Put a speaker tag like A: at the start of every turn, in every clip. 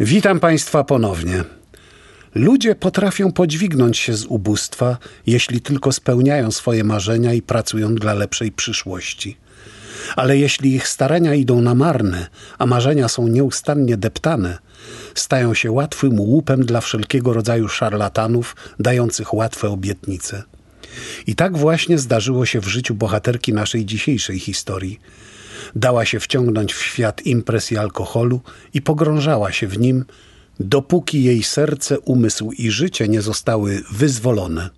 A: Witam Państwa ponownie. Ludzie potrafią podźwignąć się z ubóstwa, jeśli tylko spełniają swoje marzenia i pracują dla lepszej przyszłości. Ale jeśli ich starania idą na marne, a marzenia są nieustannie deptane, stają się łatwym łupem dla wszelkiego rodzaju szarlatanów dających łatwe obietnice. I tak właśnie zdarzyło się w życiu bohaterki naszej dzisiejszej historii. Dała się wciągnąć w świat imprez i alkoholu i pogrążała się w nim, dopóki jej serce, umysł i życie nie zostały wyzwolone.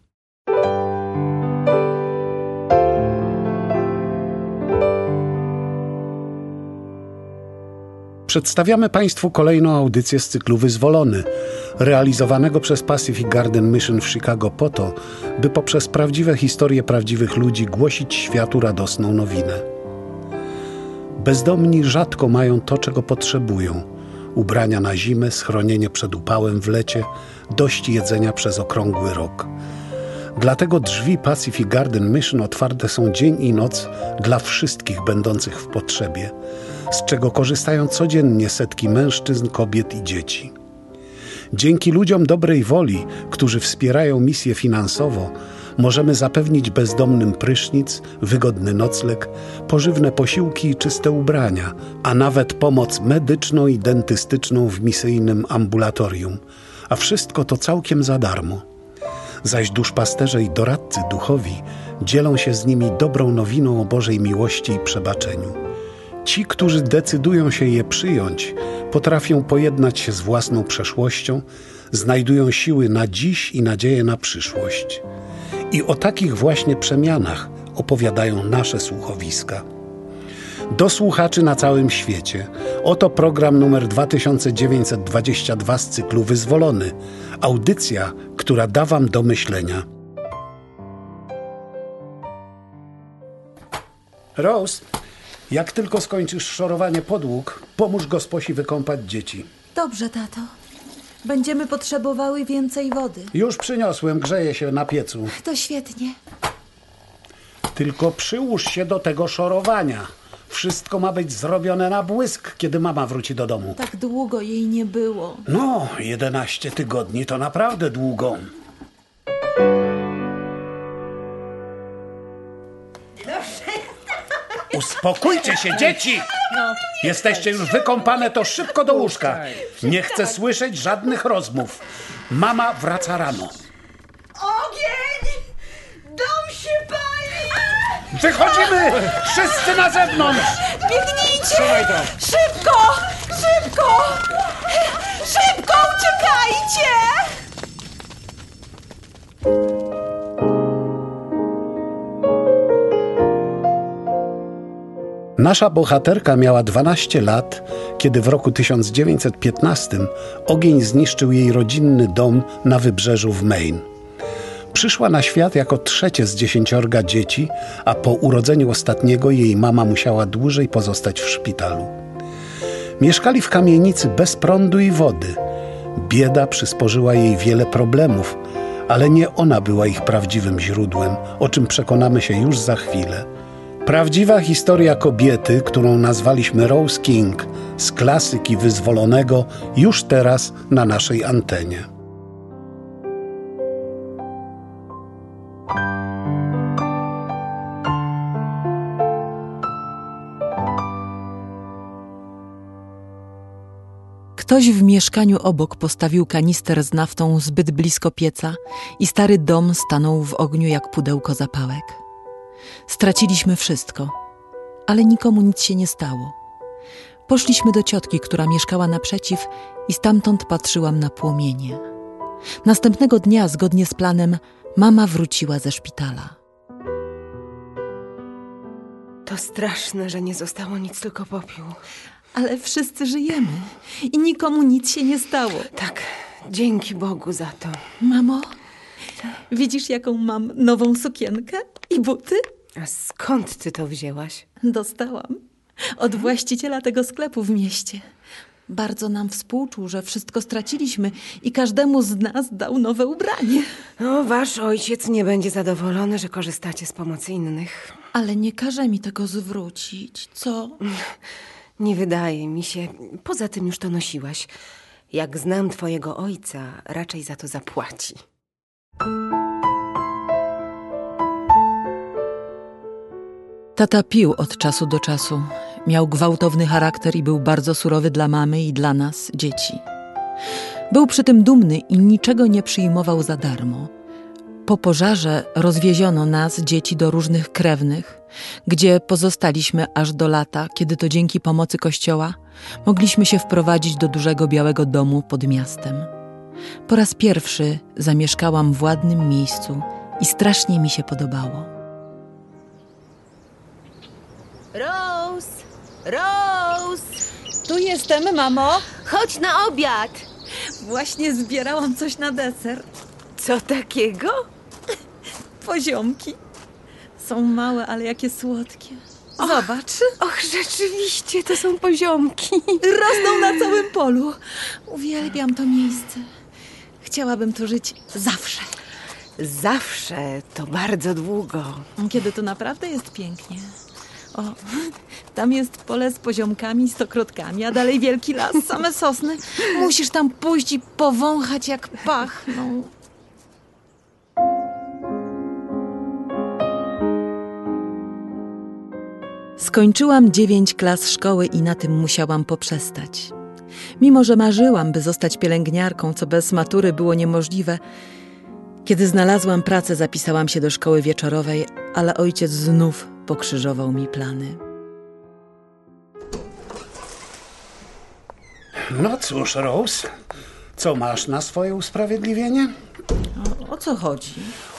A: Przedstawiamy Państwu kolejną audycję z cyklu Wyzwolony, realizowanego przez Pacific Garden Mission w Chicago po to, by poprzez prawdziwe historie prawdziwych ludzi głosić światu radosną nowinę. Bezdomni rzadko mają to, czego potrzebują: ubrania na zimę, schronienie przed upałem w lecie, dość jedzenia przez okrągły rok. Dlatego drzwi Pacific Garden Mission otwarte są dzień i noc dla wszystkich będących w potrzebie, z czego korzystają codziennie setki mężczyzn, kobiet i dzieci. Dzięki ludziom dobrej woli, którzy wspierają misję finansowo, możemy zapewnić bezdomnym prysznic, wygodny nocleg, pożywne posiłki i czyste ubrania, a nawet pomoc medyczną i dentystyczną w misyjnym ambulatorium. A wszystko to całkiem za darmo. Zaś duszpasterze i doradcy duchowi dzielą się z nimi dobrą nowiną o Bożej miłości i przebaczeniu. Ci, którzy decydują się je przyjąć, potrafią pojednać się z własną przeszłością, znajdują siły na dziś i nadzieję na przyszłość. I o takich właśnie przemianach opowiadają nasze słuchowiska. Do słuchaczy na całym świecie. Oto program numer 2922 z cyklu Wyzwolony. Audycja, która da Wam do myślenia. Rose, jak tylko skończysz szorowanie podłóg, pomóż gosposi wykąpać dzieci.
B: Dobrze, tato. Będziemy potrzebowały więcej wody.
A: Już przyniosłem, grzeje się na piecu.
B: To świetnie.
A: Tylko przyłóż się do tego szorowania. Wszystko ma być zrobione na błysk, kiedy mama wróci do domu.
B: Tak długo jej nie było.
A: No, 11 tygodni to naprawdę długo. Uspokójcie się, dzieci! Jesteście już wykąpane, to szybko do łóżka. Nie chcę słyszeć żadnych rozmów. Mama wraca rano.
C: Ogień! Dom się pali!
A: Wychodzimy! Wszyscy na zewnątrz!
B: Biegnijcie! Szybko! Szybko! Szybko uciekajcie!
A: Nasza bohaterka miała 12 lat, kiedy w roku 1915 ogień zniszczył jej rodzinny dom na wybrzeżu w Maine. Przyszła na świat jako trzecie z dziesięciorga dzieci, a po urodzeniu ostatniego jej mama musiała dłużej pozostać w szpitalu. Mieszkali w kamienicy bez prądu i wody. Bieda przysporzyła jej wiele problemów, ale nie ona była ich prawdziwym źródłem, o czym przekonamy się już za chwilę. Prawdziwa historia kobiety, którą nazwaliśmy Rose King, z klasyki wyzwolonego, już teraz na naszej antenie.
D: Ktoś w mieszkaniu obok postawił kanister z naftą zbyt blisko pieca i stary dom stanął w ogniu jak pudełko zapałek. Straciliśmy wszystko, ale nikomu nic się nie stało. Poszliśmy do ciotki, która mieszkała naprzeciw, i stamtąd patrzyłam na płomienie. Następnego dnia, zgodnie z planem, mama wróciła ze szpitala.
C: To straszne, że nie zostało nic, tylko popiół.
B: Ale wszyscy żyjemy i nikomu nic się nie stało.
C: Tak, dzięki Bogu za to.
B: Mamo, widzisz jaką mam nową sukienkę i buty?
C: A skąd ty to wzięłaś?
B: Dostałam od właściciela tego sklepu w mieście. Bardzo nam współczuł, że wszystko straciliśmy i każdemu z nas dał nowe ubranie.
C: No, wasz ojciec nie będzie zadowolony, że korzystacie z pomocy innych.
B: Ale nie każe mi tego zwrócić, co?
C: Nie wydaje mi się. Poza tym już to nosiłaś. Jak znam twojego ojca, raczej za to zapłaci.
D: Tata pił od czasu do czasu. Miał gwałtowny charakter i był bardzo surowy dla mamy i dla nas, dzieci. Był przy tym dumny i niczego nie przyjmował za darmo. Po pożarze rozwieziono nas, dzieci, do różnych krewnych, gdzie pozostaliśmy aż do lata, kiedy to dzięki pomocy kościoła mogliśmy się wprowadzić do dużego białego domu pod miastem. Po raz pierwszy zamieszkałam w ładnym miejscu i strasznie mi się podobało.
E: Rose! Rose!
B: Tu jestem, mamo.
E: Chodź na obiad!
B: Właśnie zbierałam coś na deser.
C: Co takiego?
B: Poziomki. Są małe, ale jakie słodkie. Zobacz.
C: Och, rzeczywiście, to są poziomki.
B: Rosną na całym polu. Uwielbiam to miejsce. Chciałabym tu żyć zawsze.
C: Zawsze to bardzo długo.
B: Kiedy tu naprawdę jest pięknie. O, tam jest pole z poziomkami, stokrotkami, a dalej wielki las, same sosny. Musisz tam pójść i powąchać jak pachną.
D: Skończyłam dziewięć klas szkoły i na tym musiałam poprzestać. Mimo, że marzyłam, by zostać pielęgniarką, co bez matury było niemożliwe, kiedy znalazłam pracę, zapisałam się do szkoły wieczorowej, ale ojciec znów pokrzyżował mi plany.
A: No cóż, Rose, co masz na swoje usprawiedliwienie?
B: O co chodzi?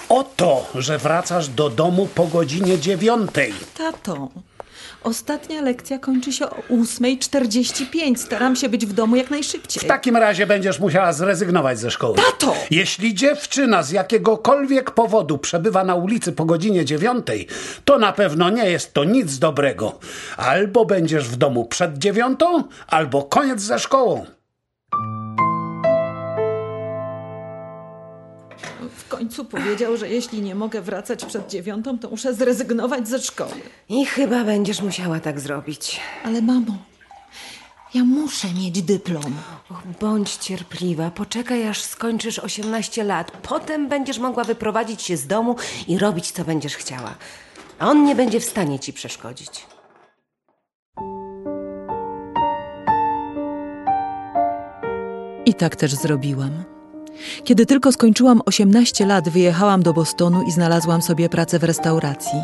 A: O to, że wracasz do domu po godzinie dziewiątej.
B: Tato, ostatnia lekcja kończy się o 8.45. Staram się być w domu jak najszybciej.
A: W takim razie będziesz musiała zrezygnować ze szkoły.
B: Tato!
A: Jeśli dziewczyna z jakiegokolwiek powodu przebywa na ulicy po godzinie dziewiątej, to na pewno nie jest to nic dobrego. Albo będziesz w domu przed dziewiątą, albo koniec ze szkołą.
B: Końcu powiedział, że jeśli nie mogę wracać przed dziewiątą, to muszę zrezygnować ze szkoły.
C: I chyba będziesz musiała tak zrobić.
B: Ale mamo, ja muszę mieć dyplom.
C: Och, bądź cierpliwa, poczekaj aż skończysz 18 lat. Potem będziesz mogła wyprowadzić się z domu i robić, co będziesz chciała. A on nie będzie w stanie ci przeszkodzić.
D: I tak też zrobiłam. Kiedy tylko skończyłam 18 lat, wyjechałam do Bostonu i znalazłam sobie pracę w restauracji.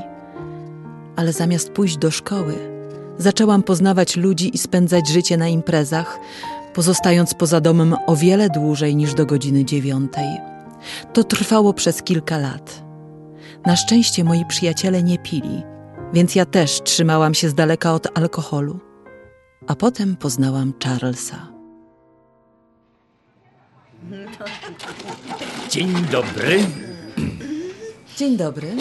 D: Ale zamiast pójść do szkoły, zaczęłam poznawać ludzi i spędzać życie na imprezach, pozostając poza domem o wiele dłużej niż do godziny dziewiątej. To trwało przez kilka lat. Na szczęście moi przyjaciele nie pili, więc ja też trzymałam się z daleka od alkoholu. A potem poznałam Charlesa.
F: Dzień dobry.
B: Dzień dobry.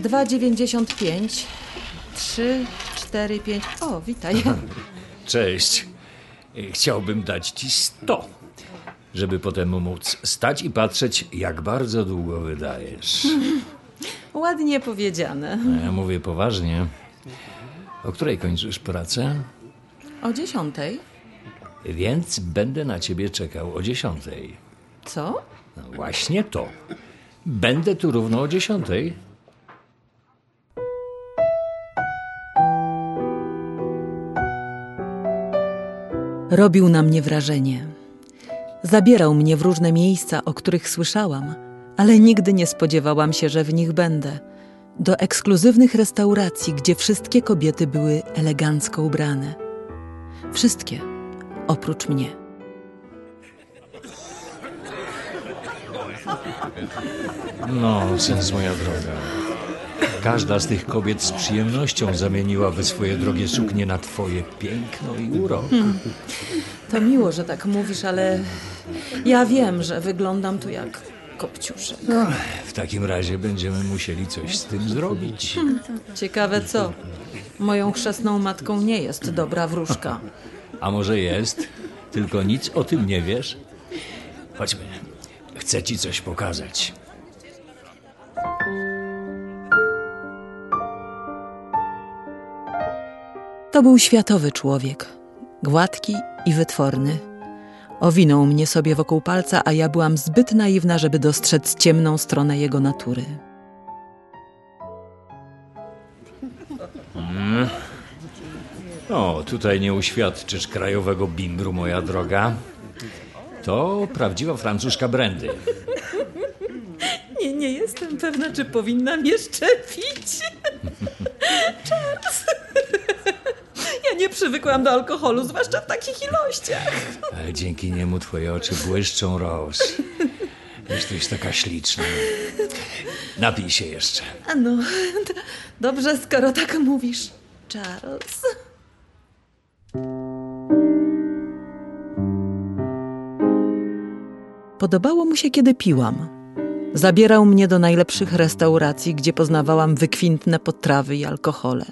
B: 2,95. 3, 4, 5. O, witaj.
F: Cześć. Chciałbym dać ci sto, żeby potem móc stać i patrzeć, jak bardzo długo wydajesz.
B: Ładnie powiedziane.
F: A ja mówię poważnie. O której kończysz pracę?
B: O dziesiątej?
F: Więc będę na ciebie czekał o dziesiątej.
B: Co?
F: No właśnie to. Będę tu równo o dziesiątej.
D: Robił na mnie wrażenie. Zabierał mnie w różne miejsca, o których słyszałam, ale nigdy nie spodziewałam się, że w nich będę. Do ekskluzywnych restauracji, gdzie wszystkie kobiety były elegancko ubrane. Wszystkie, oprócz mnie.
F: No, sens moja droga. Każda z tych kobiet z przyjemnością zamieniłaby swoje drogie suknie na twoje piękno i urok.
B: To miło, że tak mówisz, ale ja wiem, że wyglądam tu jak kopciuszek.
F: W takim razie będziemy musieli coś z tym zrobić.
B: Ciekawe co? Moją chrzestną matką nie jest dobra wróżka.
F: A może jest, tylko nic o tym nie wiesz? Chodźmy. Chcę ci coś pokazać.
D: To był światowy człowiek, gładki i wytworny, Owinął mnie sobie wokół palca, a ja byłam zbyt naiwna, żeby dostrzec ciemną stronę jego natury.
F: O, tutaj nie uświadczysz krajowego bimbru, moja droga. To prawdziwa francuska brandy.
B: Nie, nie jestem pewna, czy powinnam je szczepić. Charles. Ja nie przywykłam do alkoholu, zwłaszcza w takich ilościach.
F: Ale dzięki niemu twoje oczy błyszczą, Rose. Jesteś taka śliczna. Napij się jeszcze.
B: A no, dobrze, skoro tak mówisz. Charles.
D: Podobało mu się, kiedy piłam. Zabierał mnie do najlepszych restauracji, gdzie poznawałam wykwintne potrawy i alkohole.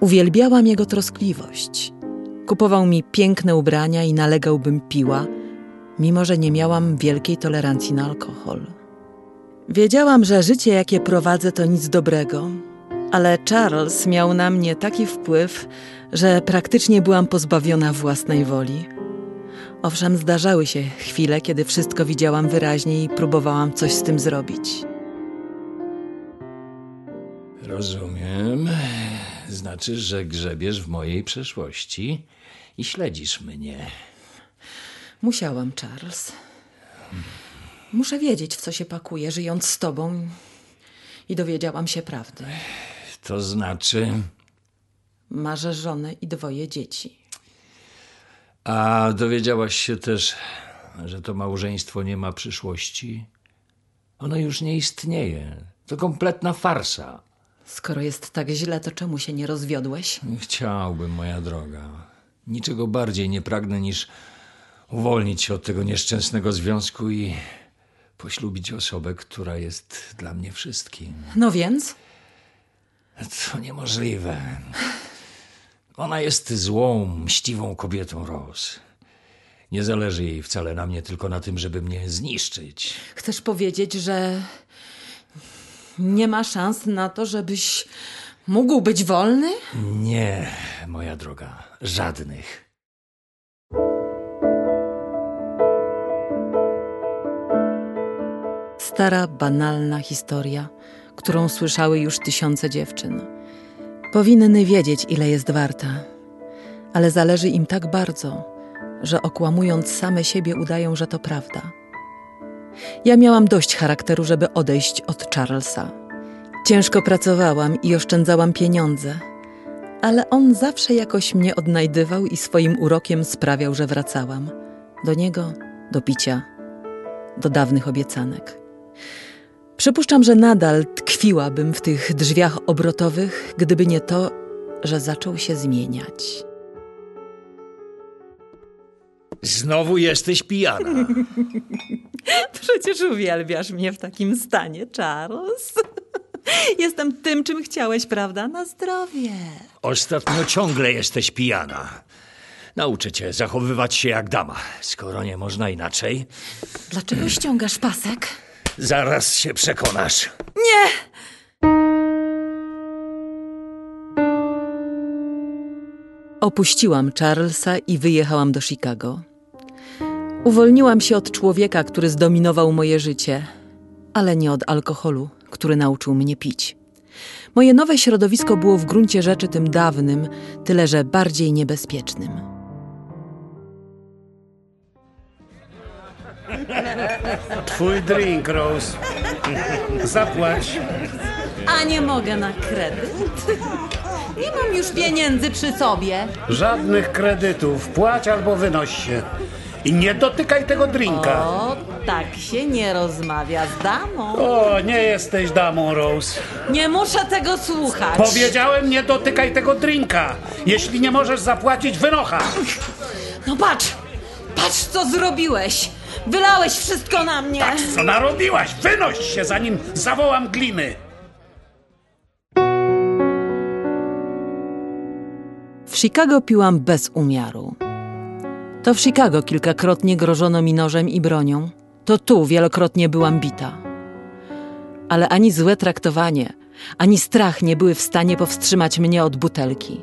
D: Uwielbiałam jego troskliwość. Kupował mi piękne ubrania i nalegał, bym piła, mimo że nie miałam wielkiej tolerancji na alkohol. Wiedziałam, że życie, jakie prowadzę, to nic dobrego, ale Charles miał na mnie taki wpływ, że praktycznie byłam pozbawiona własnej woli. Owszem, zdarzały się chwile, kiedy wszystko widziałam wyraźnie i próbowałam coś z tym zrobić.
F: Rozumiem. Znaczy, że grzebiesz w mojej przeszłości i śledzisz mnie.
D: Musiałam, Charles. Muszę wiedzieć, w co się pakuje, żyjąc z tobą. I dowiedziałam się prawdy.
F: To znaczy.
D: Marzę żonę i dwoje dzieci.
F: A dowiedziałaś się też, że to małżeństwo nie ma przyszłości? Ono już nie istnieje. To kompletna farsa.
D: Skoro jest tak źle, to czemu się nie rozwiodłeś?
F: Chciałbym, moja droga. Niczego bardziej nie pragnę niż uwolnić się od tego nieszczęsnego związku i poślubić osobę, która jest dla mnie wszystkim.
D: No więc?
F: To niemożliwe. Ona jest złą, mściwą kobietą, Rose. Nie zależy jej wcale na mnie, tylko na tym, żeby mnie zniszczyć.
D: Chcesz powiedzieć, że nie ma szans na to, żebyś mógł być wolny?
F: Nie, moja droga, żadnych.
D: Stara, banalna historia, którą słyszały już tysiące dziewczyn. Powinny wiedzieć, ile jest warta, ale zależy im tak bardzo, że okłamując same siebie udają, że to prawda. Ja miałam dość charakteru, żeby odejść od Charlesa. Ciężko pracowałam i oszczędzałam pieniądze, ale on zawsze jakoś mnie odnajdywał i swoim urokiem sprawiał, że wracałam. Do niego, do picia, do dawnych obiecanek. Przypuszczam, że nadal tkwiłabym w tych drzwiach obrotowych, gdyby nie to, że zaczął się zmieniać.
F: Znowu jesteś pijana.
B: Przecież uwielbiasz mnie w takim stanie, Charles. Jestem tym, czym chciałeś, prawda? Na zdrowie.
F: Ostatnio ciągle jesteś pijana. Nauczę cię zachowywać się jak dama, skoro nie można inaczej.
B: Dlaczego ściągasz pasek?
F: Zaraz się przekonasz.
D: Opuściłam Charlesa i wyjechałam do Chicago. Uwolniłam się od człowieka, który zdominował moje życie, ale nie od alkoholu, który nauczył mnie pić. Moje nowe środowisko było w gruncie rzeczy tym dawnym, tyle że bardziej niebezpiecznym.
A: Twój drink, Rose. Zapłać.
B: A nie mogę na kredyt. Nie mam już pieniędzy przy sobie.
A: Żadnych kredytów. Płać albo wynoś się. I nie dotykaj tego drinka.
B: O, tak się nie rozmawia z damą.
A: O, nie jesteś damą, Rose.
B: Nie muszę tego słuchać.
A: Powiedziałem, nie dotykaj tego drinka. Jeśli nie możesz zapłacić, wynocha.
B: No patrz, patrz co zrobiłeś. Wylałeś wszystko na mnie.
A: Co narobiłaś? Wynoś się, zanim zawołam gliny.
D: W Chicago piłam bez umiaru. To w Chicago kilkakrotnie grożono mi nożem i bronią. To tu wielokrotnie byłam bita. Ale ani złe traktowanie, ani strach nie były w stanie powstrzymać mnie od butelki.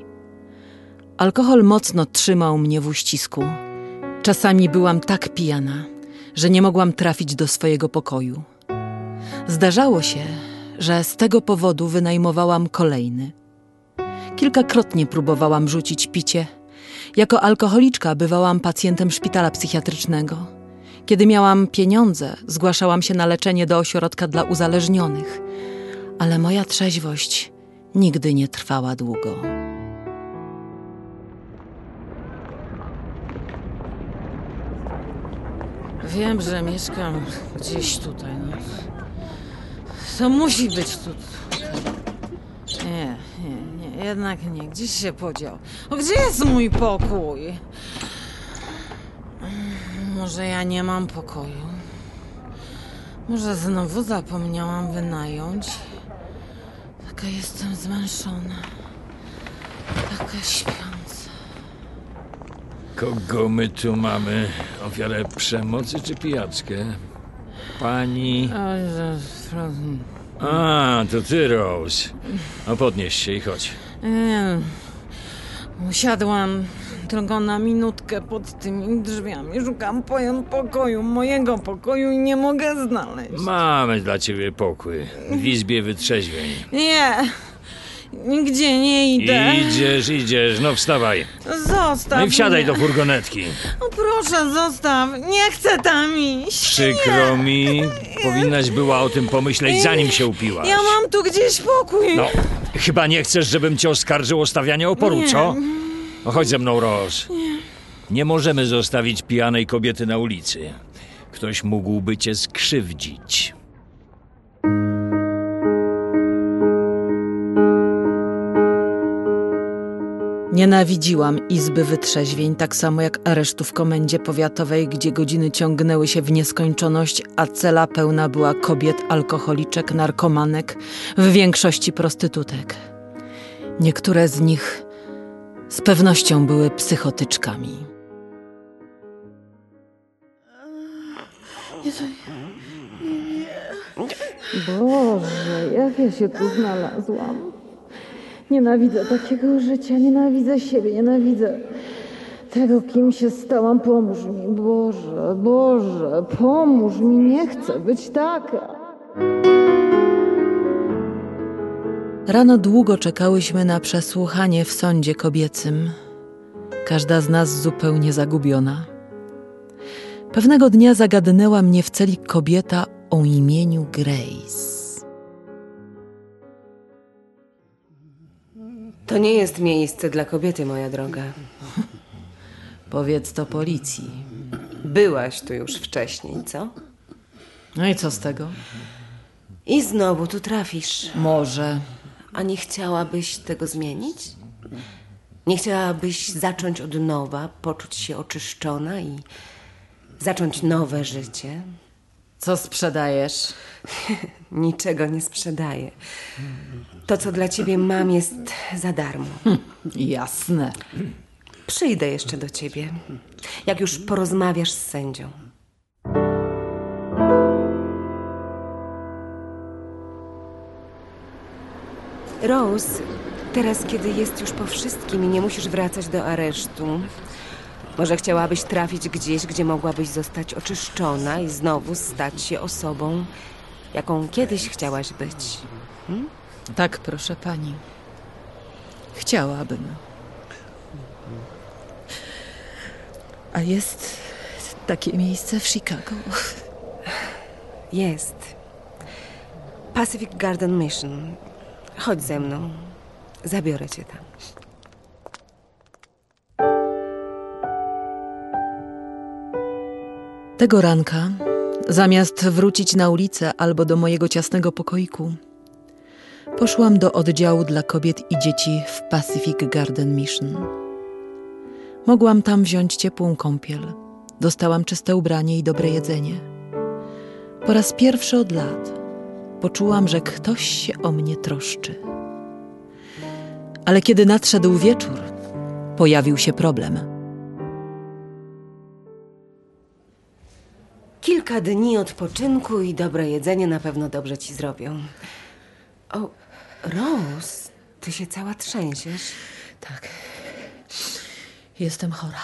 D: Alkohol mocno trzymał mnie w uścisku. Czasami byłam tak pijana, że nie mogłam trafić do swojego pokoju. Zdarzało się, że z tego powodu wynajmowałam kolejny. Kilkakrotnie próbowałam rzucić picie. Jako alkoholiczka bywałam pacjentem szpitala psychiatrycznego. Kiedy miałam pieniądze, zgłaszałam się na leczenie do ośrodka dla uzależnionych, ale moja trzeźwość nigdy nie trwała długo. Wiem, że mieszkam gdzieś tutaj. No. To musi być tutaj. Nie, nie, nie, jednak nie. Gdzieś się podział. O, gdzie jest mój pokój? Może ja nie mam pokoju? Może znowu zapomniałam wynająć? Taka jestem zmęczona. Taka śpiąca.
F: Kogo my tu mamy? Ofiarę przemocy czy pijaczkę? Pani... A, to ty, Rose. No podnieś się i chodź.
D: Nie, usiadłam tylko na minutkę pod tymi drzwiami. Szukam pojem pokoju, mojego pokoju i nie mogę znaleźć.
F: Mamy dla ciebie pokój. W izbie wytrzeźwień.
D: Nie, nigdzie nie idę.
F: Idziesz, idziesz, no wstawaj.
D: Zostaw
F: No i wsiadaj
D: mnie.
F: do furgonetki.
D: O, proszę, zostaw. Nie chcę tam iść.
F: Przykro mi. Powinnaś była o tym pomyśleć, zanim się upiłaś.
D: Ja mam tu gdzieś pokój.
F: No, chyba nie chcesz, żebym cię oskarżył o stawianie oporu,
D: Nie.
F: co? No chodź ze mną, Roz. Nie możemy zostawić pijanej kobiety na ulicy. Ktoś mógłby cię skrzywdzić.
D: Nienawidziłam izby wytrzeźwień, tak samo jak aresztu w komendzie powiatowej, gdzie godziny ciągnęły się w nieskończoność, a cela pełna była kobiet, alkoholiczek, narkomanek, w większości prostytutek. Niektóre z nich z pewnością były psychotyczkami.
B: Boże, jak ja się tu znalazłam. Nienawidzę takiego życia, nienawidzę siebie, nienawidzę tego, kim się stałam. Pomóż mi, Boże, Boże, pomóż mi, nie chcę być taka.
D: Rano długo czekałyśmy na przesłuchanie w sądzie kobiecym. Każda z nas zupełnie zagubiona. Pewnego dnia zagadnęła mnie w celi kobieta o imieniu Grace.
C: To nie jest miejsce dla kobiety, moja droga.
D: Powiedz to policji.
C: Byłaś tu już wcześniej, co?
D: No i co z tego?
C: I znowu tu trafisz.
D: Może.
C: A nie chciałabyś tego zmienić? Nie chciałabyś zacząć od nowa, poczuć się oczyszczona i zacząć nowe życie?
D: Co sprzedajesz?
C: Niczego nie sprzedaję. To, co dla ciebie mam, jest za darmo.
D: Jasne.
C: Przyjdę jeszcze do ciebie, jak już porozmawiasz z sędzią. Rose, teraz kiedy jest już po wszystkim i nie musisz wracać do aresztu, może chciałabyś trafić gdzieś, gdzie mogłabyś zostać oczyszczona i znowu stać się osobą, jaką kiedyś chciałaś być.
D: Tak, proszę pani. Chciałabym. A jest takie miejsce w Chicago.
C: Jest. Pacific Garden Mission. Chodź ze mną. Zabiorę cię tam.
D: Tego ranka, zamiast wrócić na ulicę albo do mojego ciasnego pokoiku, poszłam do oddziału dla kobiet i dzieci w Pacific Garden Mission. Mogłam tam wziąć ciepłą kąpiel, dostałam czyste ubranie i dobre jedzenie. Po raz pierwszy od lat poczułam, że ktoś się o mnie troszczy. Ale kiedy nadszedł wieczór, pojawił się problem.
C: Kilka dni odpoczynku i dobre jedzenie na pewno dobrze ci zrobią. O, Rose, ty się cała trzęsiesz.
D: Tak. Jestem chora.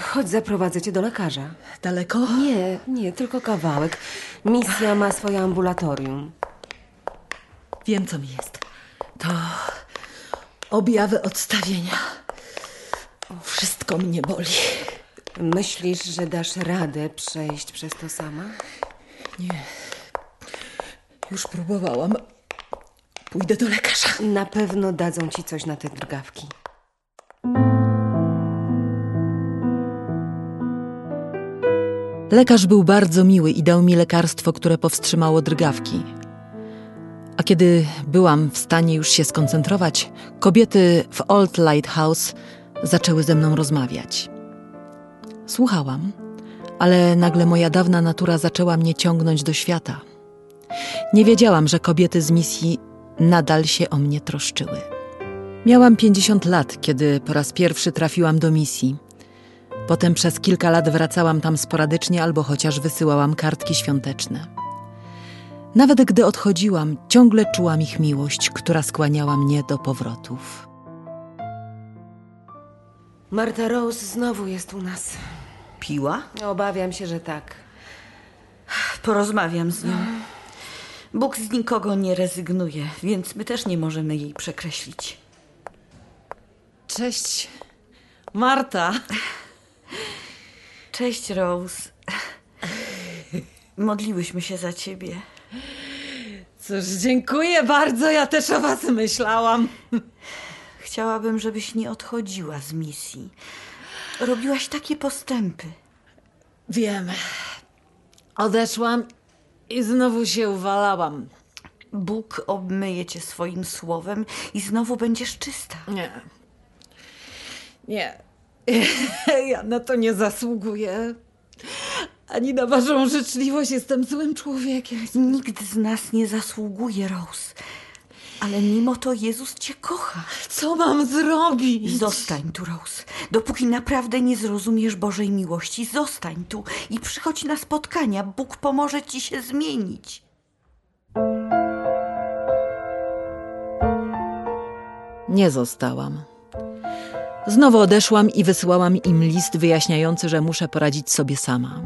C: Chodź, zaprowadzę cię do lekarza.
B: Daleko?
C: Nie, nie, tylko kawałek. Misja ma swoje ambulatorium.
B: Wiem, co mi jest. To objawy odstawienia. Wszystko mnie boli.
C: Myślisz, że dasz radę przejść przez to sama?
B: Nie. Już próbowałam. Pójdę do lekarza.
C: Na pewno dadzą ci coś na te drgawki.
D: Lekarz był bardzo miły i dał mi lekarstwo, które powstrzymało drgawki. A kiedy byłam w stanie już się skoncentrować, kobiety w Old Lighthouse zaczęły ze mną rozmawiać. Słuchałam, ale nagle moja dawna natura zaczęła mnie ciągnąć do świata. Nie wiedziałam, że kobiety z misji nadal się o mnie troszczyły. Miałam 50 lat, kiedy po raz pierwszy trafiłam do misji. Potem przez kilka lat wracałam tam sporadycznie albo chociaż wysyłałam kartki świąteczne. Nawet gdy odchodziłam, ciągle czułam ich miłość, która skłaniała mnie do powrotów.
C: Marta Rose znowu jest u nas.
G: Piła?
C: Obawiam się, że tak.
G: Porozmawiam z nią. Bóg z nikogo nie rezygnuje, więc my też nie możemy jej przekreślić.
B: Cześć, Marta.
G: Cześć, Rose. Modliłyśmy się za ciebie.
B: Cóż, dziękuję bardzo. Ja też o was myślałam.
G: Chciałabym, żebyś nie odchodziła z misji. Robiłaś takie postępy.
B: Wiem. Odeszłam i znowu się uwalałam.
G: Bóg obmyje cię swoim słowem i znowu będziesz czysta.
B: Nie. Nie. Ja na to nie zasługuję. Ani na waszą życzliwość jestem złym człowiekiem.
G: Nikt z nas nie zasługuje, Rose. Ale mimo to Jezus cię kocha.
B: Co mam zrobić?
G: Zostań tu, Rose. Dopóki naprawdę nie zrozumiesz Bożej miłości, zostań tu i przychodź na spotkania. Bóg pomoże ci się zmienić.
D: Nie zostałam. Znowu odeszłam i wysyłałam im list wyjaśniający, że muszę poradzić sobie sama.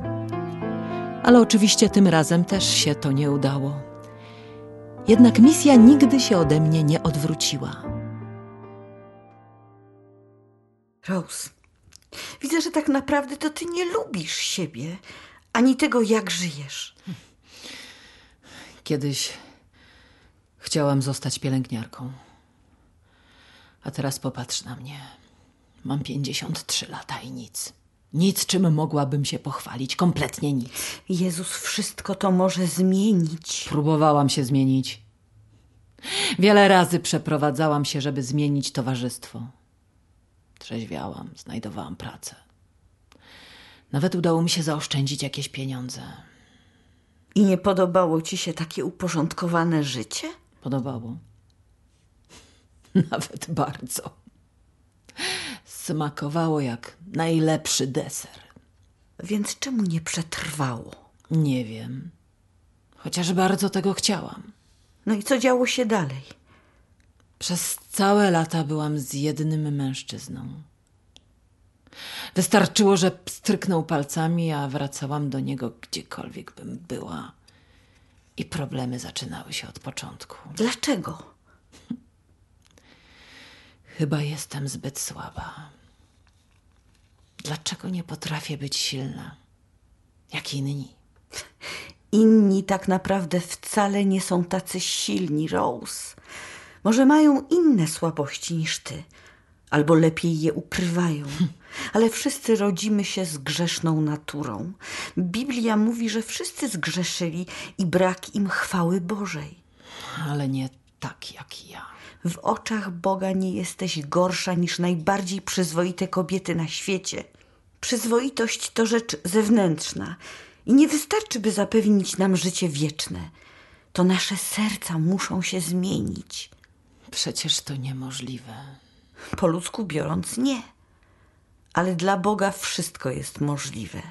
D: Ale oczywiście tym razem też się to nie udało. Jednak misja nigdy się ode mnie nie odwróciła.
G: Rose, widzę, że tak naprawdę to ty nie lubisz siebie, ani tego, jak żyjesz.
D: Kiedyś chciałam zostać pielęgniarką. A teraz popatrz na mnie. Mam 53 lata i nic. Nic, czym mogłabym się pochwalić. Kompletnie nic.
G: Jezus wszystko to może zmienić.
D: Próbowałam się zmienić. Wiele razy przeprowadzałam się, żeby zmienić towarzystwo. Trzeźwiałam, znajdowałam pracę. Nawet udało mi się zaoszczędzić jakieś pieniądze.
G: I nie podobało ci się takie uporządkowane życie?
D: Podobało. Nawet bardzo. Smakowało jak najlepszy deser.
G: Więc czemu nie przetrwało?
D: Nie wiem. Chociaż bardzo tego chciałam.
G: No i co działo się dalej?
D: Przez całe lata byłam z jednym mężczyzną. Wystarczyło, że pstryknął palcami, a wracałam do niego gdziekolwiek bym była. I problemy zaczynały się od początku.
G: Dlaczego?
D: Chyba jestem zbyt słaba. Dlaczego nie potrafię być silna? Jak inni.
G: Inni tak naprawdę wcale nie są tacy silni, Rose. Może mają inne słabości niż ty, albo lepiej je ukrywają. Ale wszyscy rodzimy się z grzeszną naturą. Biblia mówi, że wszyscy zgrzeszyli i brak im chwały Bożej.
D: Ale nie tak jak ja.
G: W oczach Boga nie jesteś gorsza niż najbardziej przyzwoite kobiety na świecie. Przyzwoitość to rzecz zewnętrzna i nie wystarczy, by zapewnić nam życie wieczne. To nasze serca muszą się zmienić.
D: Przecież to niemożliwe.
G: Po ludzku biorąc, nie. Ale dla Boga wszystko jest możliwe.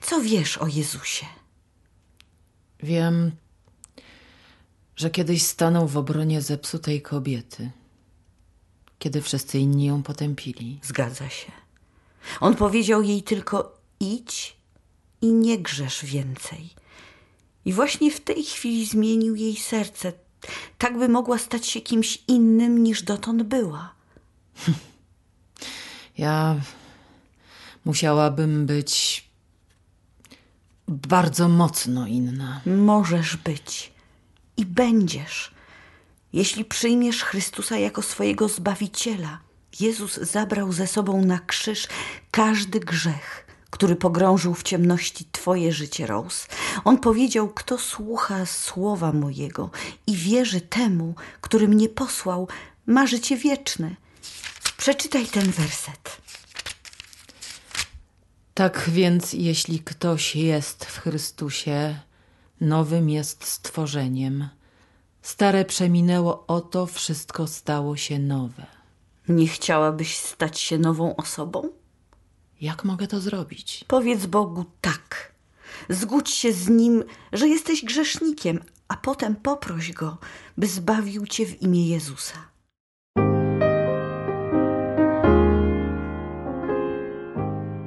G: Co wiesz o Jezusie?
D: Wiem, że kiedyś stanął w obronie zepsutej kobiety, kiedy wszyscy inni ją potępili.
G: Zgadza się. On powiedział jej tylko idź i nie grzesz więcej. I właśnie w tej chwili zmienił jej serce, tak by mogła stać się kimś innym niż dotąd była.
D: Ja musiałabym być bardzo mocno inna.
G: Możesz być i będziesz, jeśli przyjmiesz Chrystusa jako swojego Zbawiciela. Jezus zabrał ze sobą na krzyż każdy grzech, który pogrążył w ciemności Twoje życie, Rose. On powiedział: Kto słucha słowa mojego i wierzy temu, który mnie posłał, ma życie wieczne. Przeczytaj ten werset.
D: Tak więc, jeśli ktoś jest w Chrystusie, nowym jest stworzeniem. Stare przeminęło, oto wszystko stało się nowe.
G: Nie chciałabyś stać się nową osobą?
D: Jak mogę to zrobić?
G: Powiedz Bogu tak. Zgódź się z Nim, że jesteś grzesznikiem, a potem poproś Go, by zbawił Cię w imię Jezusa.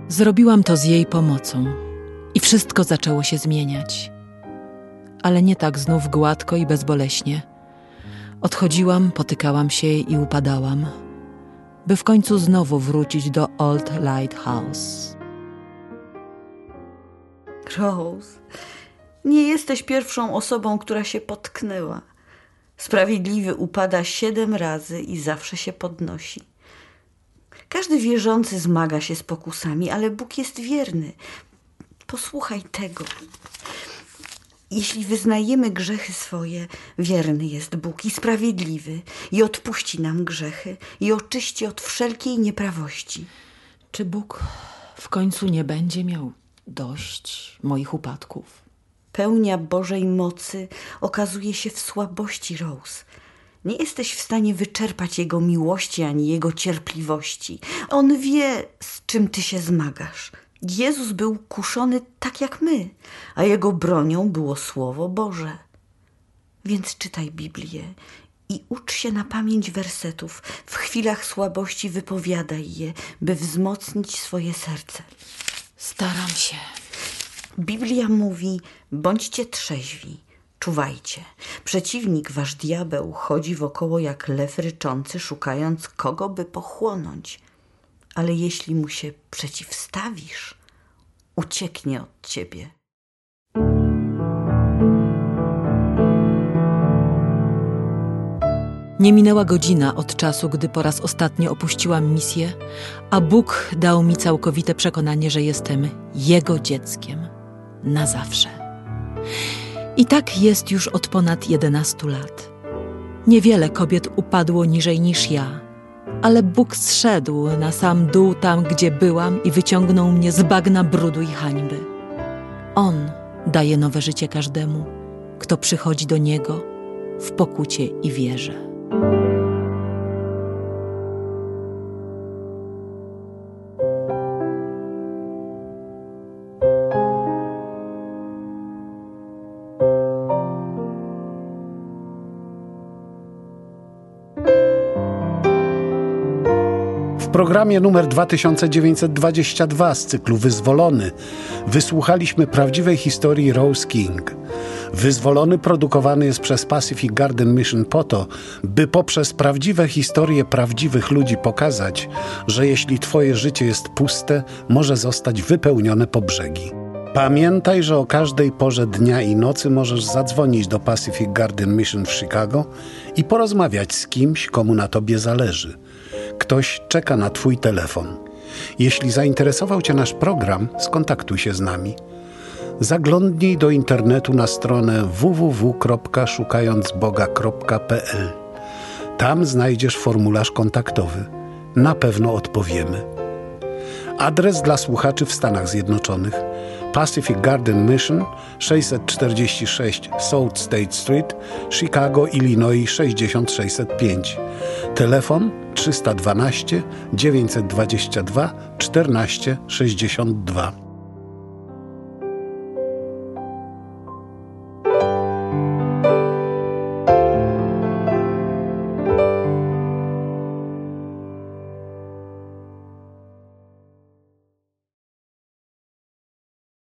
D: Zrobiłam to z jej pomocą i wszystko zaczęło się zmieniać. Ale nie tak znów gładko i bezboleśnie. Odchodziłam, potykałam się i upadałam, by w końcu znowu wrócić do Old Lighthouse.
G: Rose, nie jesteś pierwszą osobą, która się potknęła. Sprawiedliwy upada siedem razy i zawsze się podnosi. Każdy wierzący zmaga się z pokusami, ale Bóg jest wierny. Posłuchaj tego. Jeśli wyznajemy grzechy swoje, wierny jest Bóg i sprawiedliwy, i odpuści nam grzechy, i oczyści od wszelkiej nieprawości.
D: Czy Bóg w końcu nie będzie miał dość moich upadków?
G: Pełnia Bożej mocy okazuje się w słabości, Rose. Nie jesteś w stanie wyczerpać Jego miłości ani Jego cierpliwości. On wie, z czym ty się zmagasz. Jezus był kuszony tak jak my, a Jego bronią było Słowo Boże. Więc czytaj Biblię i ucz się na pamięć wersetów. W chwilach słabości wypowiadaj je, by wzmocnić swoje serce.
D: Staram się.
G: Biblia mówi: bądźcie trzeźwi, czuwajcie. Przeciwnik, wasz diabeł, chodzi wokoło jak lew ryczący, szukając kogo by pochłonąć. Ale jeśli mu się przeciwstawisz, ucieknie od ciebie.
D: Nie minęła godzina od czasu, gdy po raz ostatni opuściłam misję, a Bóg dał mi całkowite przekonanie, że jestem Jego dzieckiem na zawsze. I tak jest już od ponad 11 lat. Niewiele kobiet upadło niżej niż ja, ale Bóg zszedł na sam dół tam, gdzie byłam i wyciągnął mnie z bagna brudu i hańby. On daje nowe życie każdemu, kto przychodzi do Niego w pokucie i wierze.
A: Programie numer 2922 z cyklu Wyzwolony wysłuchaliśmy prawdziwej historii Rose King. Wyzwolony produkowany jest przez Pacific Garden Mission po to, by poprzez prawdziwe historie prawdziwych ludzi pokazać, że jeśli Twoje życie jest puste, może zostać wypełnione po brzegi. Pamiętaj, że o każdej porze dnia i nocy możesz zadzwonić do Pacific Garden Mission w Chicago i porozmawiać z kimś, komu na Tobie zależy. Ktoś czeka na Twój telefon. Jeśli zainteresował Cię nasz program, skontaktuj się z nami. Zaglądnij do internetu na stronę www.szukającboga.pl. Tam znajdziesz formularz kontaktowy. Na pewno odpowiemy. Adres dla słuchaczy w Stanach Zjednoczonych Pacific Garden Mission 646 South State Street, Chicago, Illinois 6605. Telefon 312 922 1462.